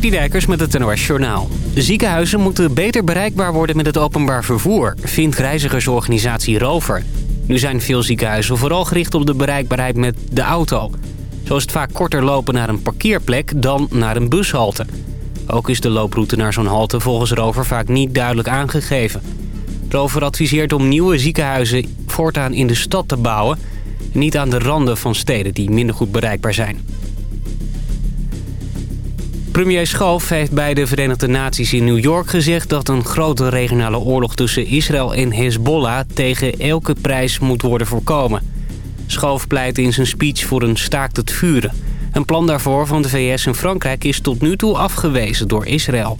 Citydijkers met het NOS Journaal. Ziekenhuizen moeten beter bereikbaar worden met het openbaar vervoer... vindt reizigersorganisatie Rover. Nu zijn veel ziekenhuizen vooral gericht op de bereikbaarheid met de auto. Zo is het vaak korter lopen naar een parkeerplek dan naar een bushalte. Ook is de looproute naar zo'n halte volgens Rover vaak niet duidelijk aangegeven. Rover adviseert om nieuwe ziekenhuizen voortaan in de stad te bouwen... niet aan de randen van steden die minder goed bereikbaar zijn. Premier Schoof heeft bij de Verenigde Naties in New York gezegd... dat een grote regionale oorlog tussen Israël en Hezbollah... tegen elke prijs moet worden voorkomen. Schoof pleit in zijn speech voor een staakt het vuren. Een plan daarvoor van de VS en Frankrijk is tot nu toe afgewezen door Israël.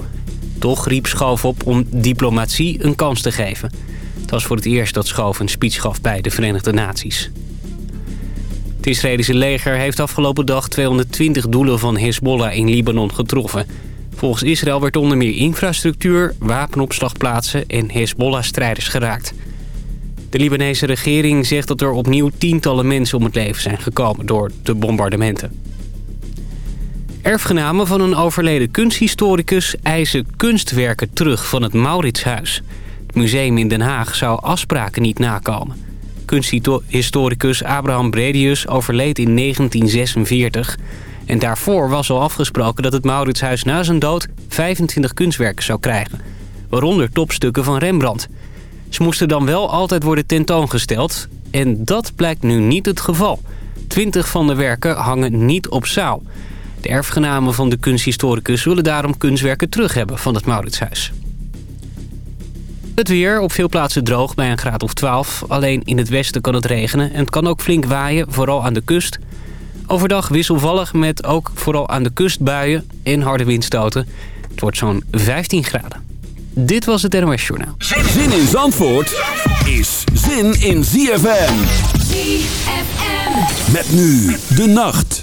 Toch riep Schoof op om diplomatie een kans te geven. Het was voor het eerst dat Schoof een speech gaf bij de Verenigde Naties. Het Israëlische leger heeft afgelopen dag 220 doelen van Hezbollah in Libanon getroffen. Volgens Israël werd onder meer infrastructuur, wapenopslagplaatsen en Hezbollah-strijders geraakt. De Libanese regering zegt dat er opnieuw tientallen mensen om het leven zijn gekomen door de bombardementen. Erfgenamen van een overleden kunsthistoricus eisen kunstwerken terug van het Mauritshuis. Het museum in Den Haag zou afspraken niet nakomen. Kunsthistoricus Abraham Bredius overleed in 1946. En daarvoor was al afgesproken dat het Mauritshuis na zijn dood 25 kunstwerken zou krijgen. Waaronder topstukken van Rembrandt. Ze moesten dan wel altijd worden tentoongesteld. En dat blijkt nu niet het geval. 20 van de werken hangen niet op zaal. De erfgenamen van de kunsthistoricus willen daarom kunstwerken terug hebben van het Mauritshuis. Het weer, op veel plaatsen droog bij een graad of 12. Alleen in het westen kan het regenen en het kan ook flink waaien, vooral aan de kust. Overdag wisselvallig met ook vooral aan de kust buien en harde windstoten. Het wordt zo'n 15 graden. Dit was het NOS Journaal. Zin in Zandvoort is zin in ZFM. ZFM. Met nu de nacht.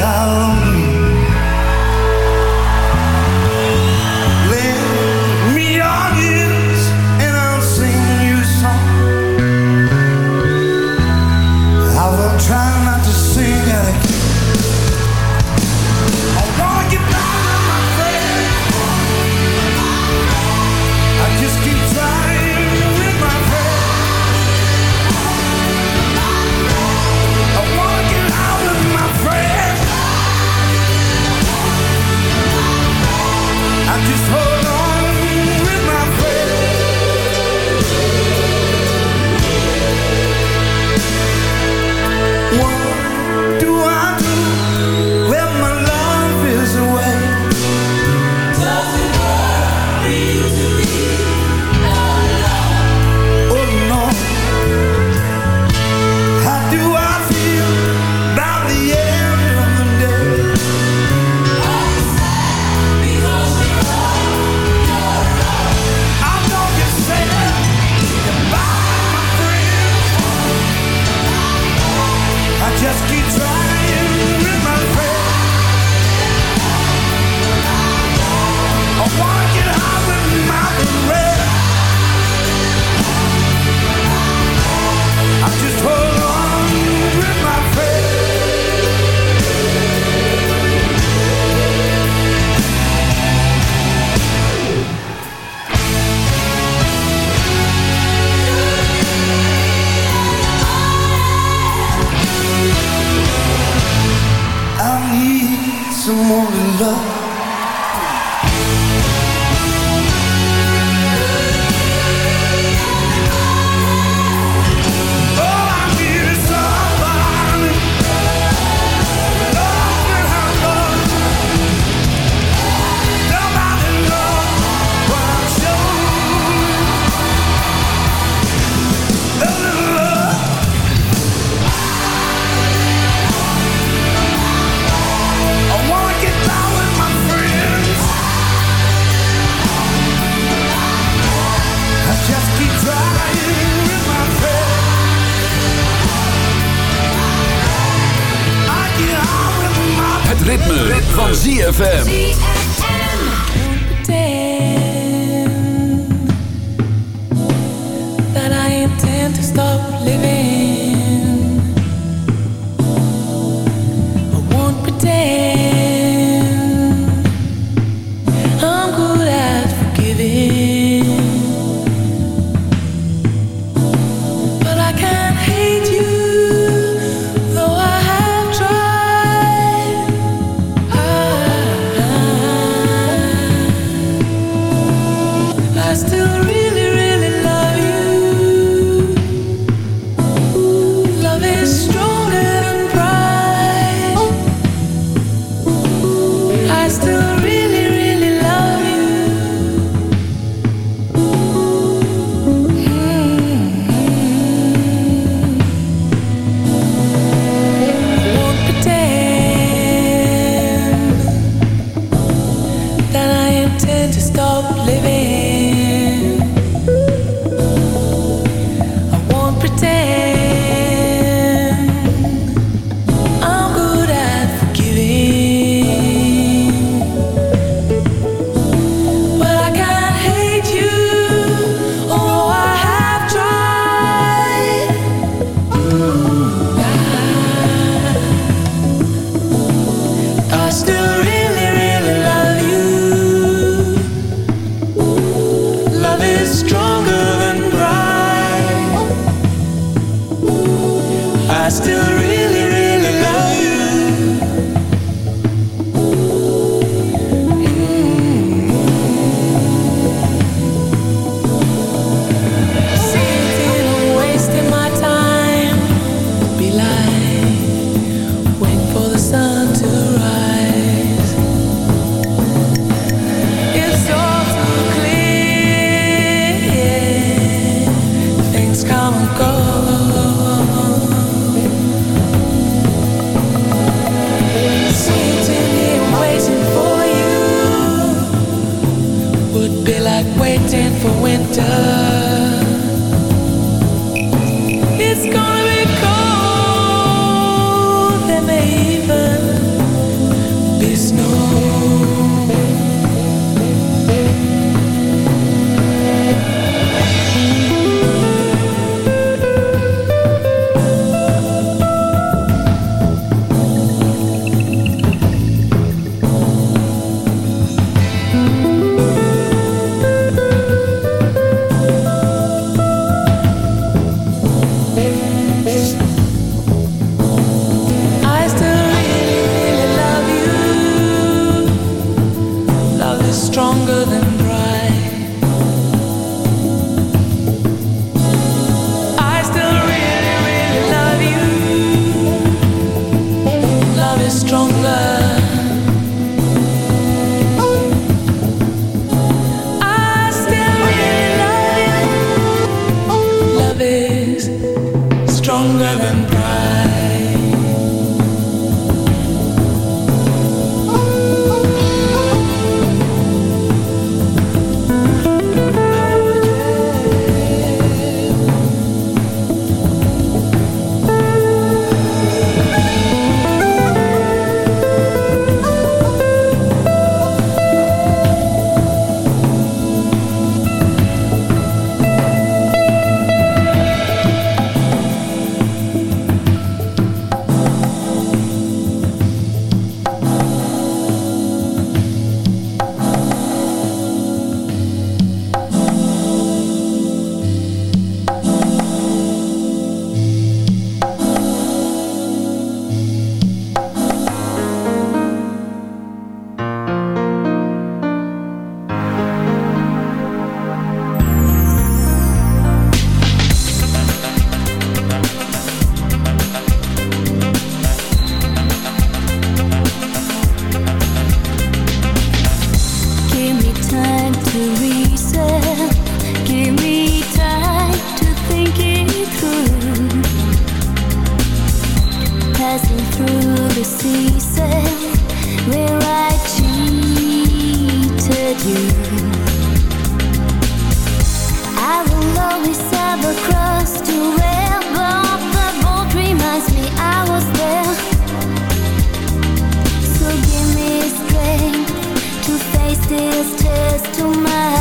out. distance to my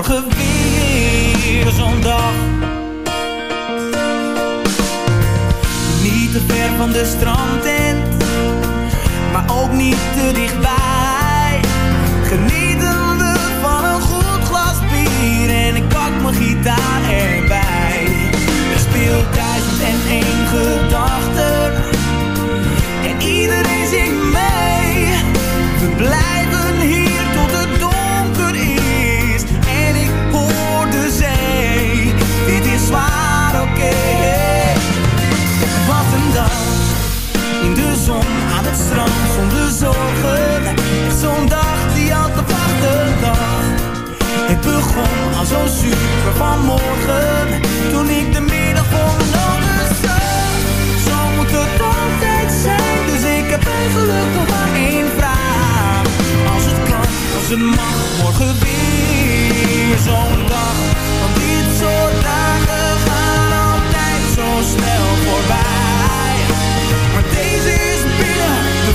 morgen weer zo'n dag. Niet te ver van de strandtent, maar ook niet te dichtbij. zo super vanmorgen Toen ik de middag voor mijn ogen zag Zo moet het altijd zijn. Dus ik heb eigenlijk nog maar één vraag. Als het kan, als het mag Morgen weer. Zo'n dag Want dit soort dagen gaan altijd zo snel voorbij. Maar deze is binnen de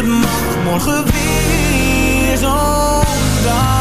het mag morgen weer zo dag.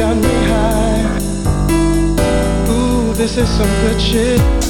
got me high. Ooh, this is some good shit.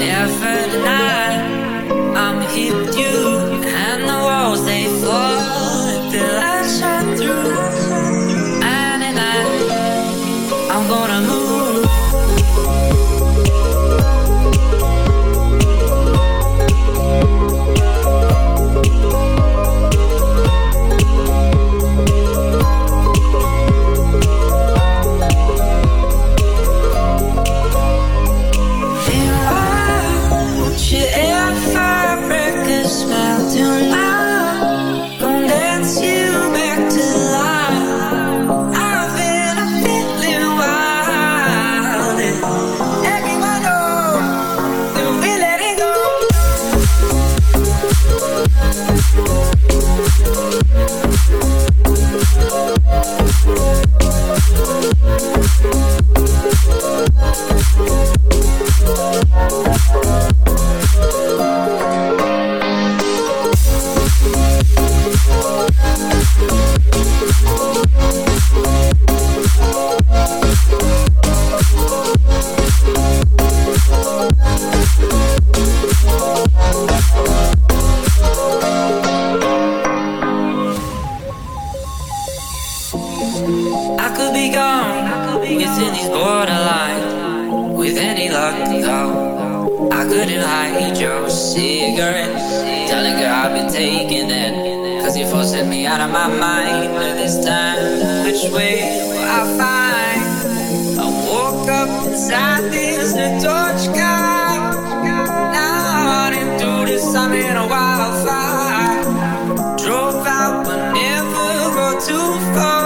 Never deny, I'm here with you, too far.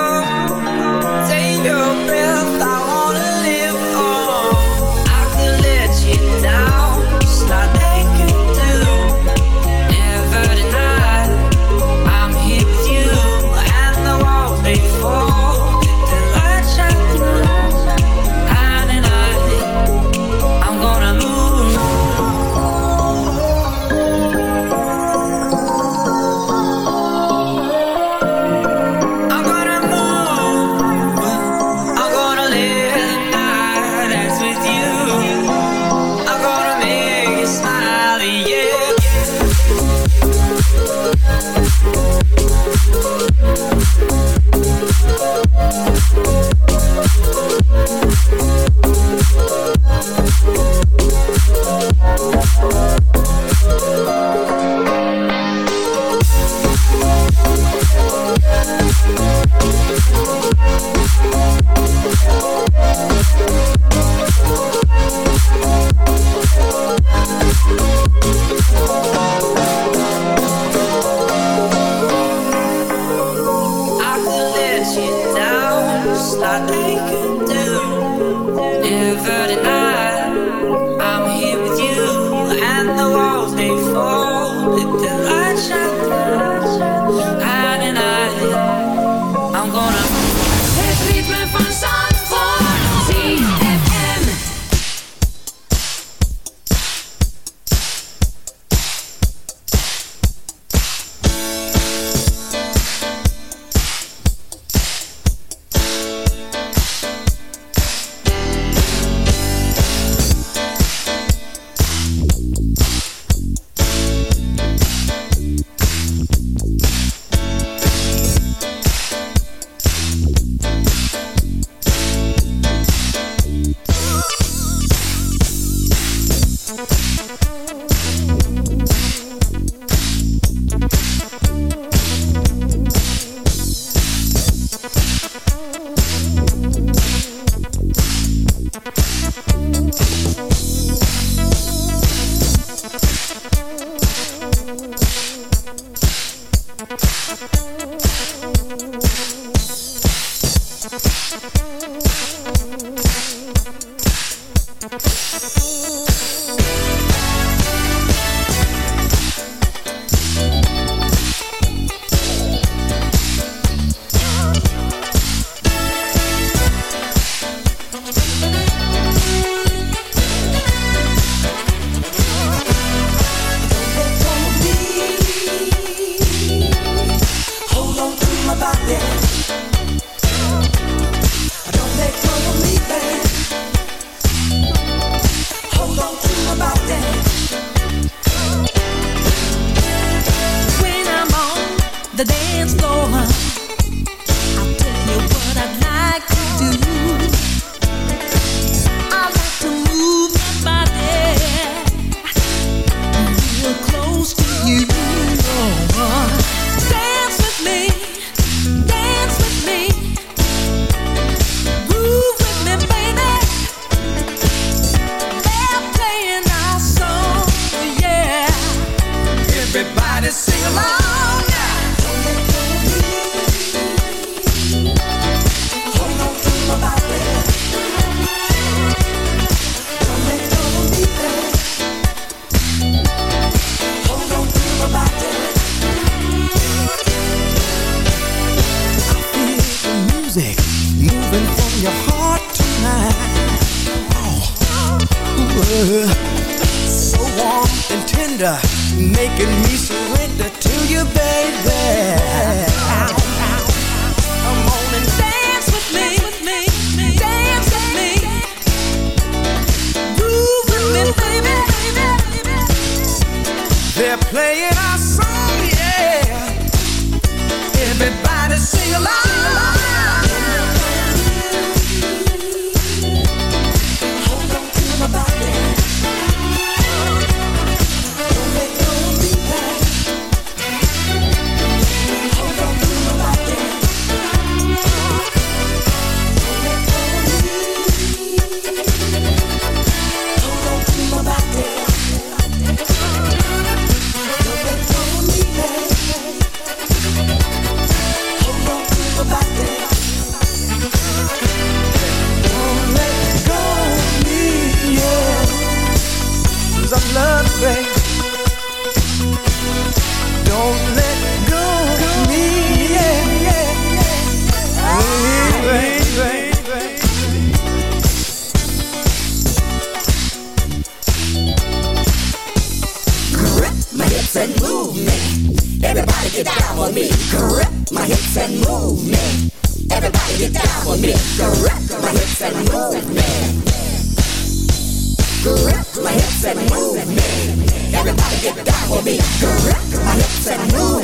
with me. Direct my hips and move.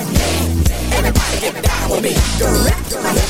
Everybody get down with me. Direct my hips.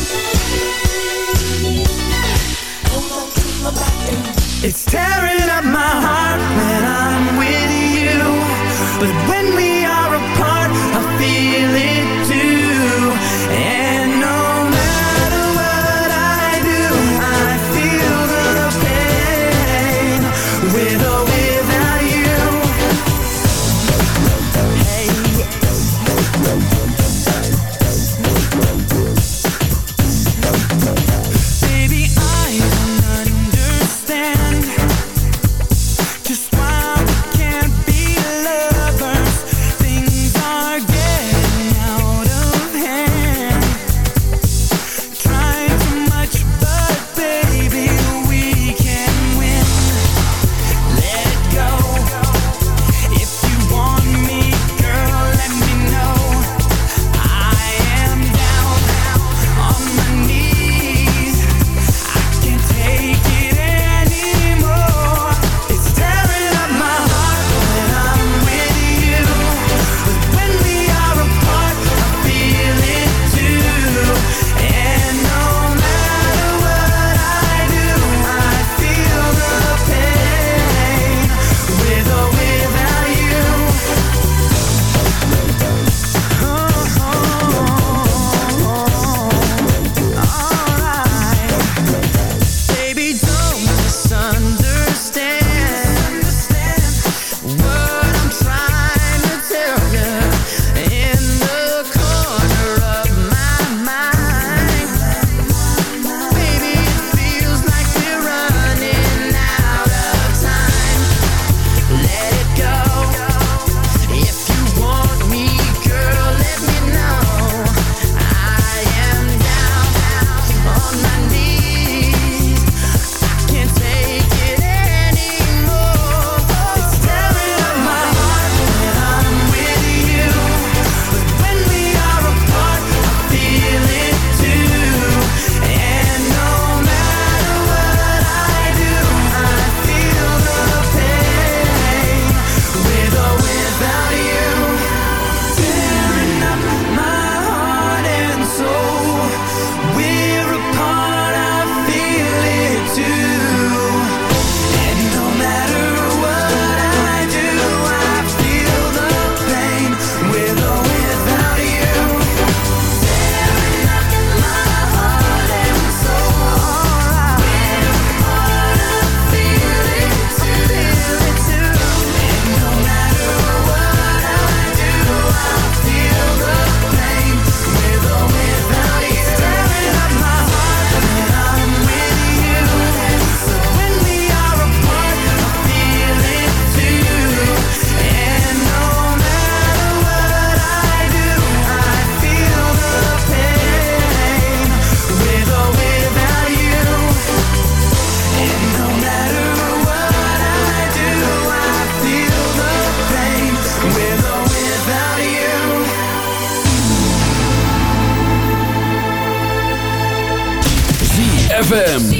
It's tearing up my heart. ZFM.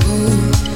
People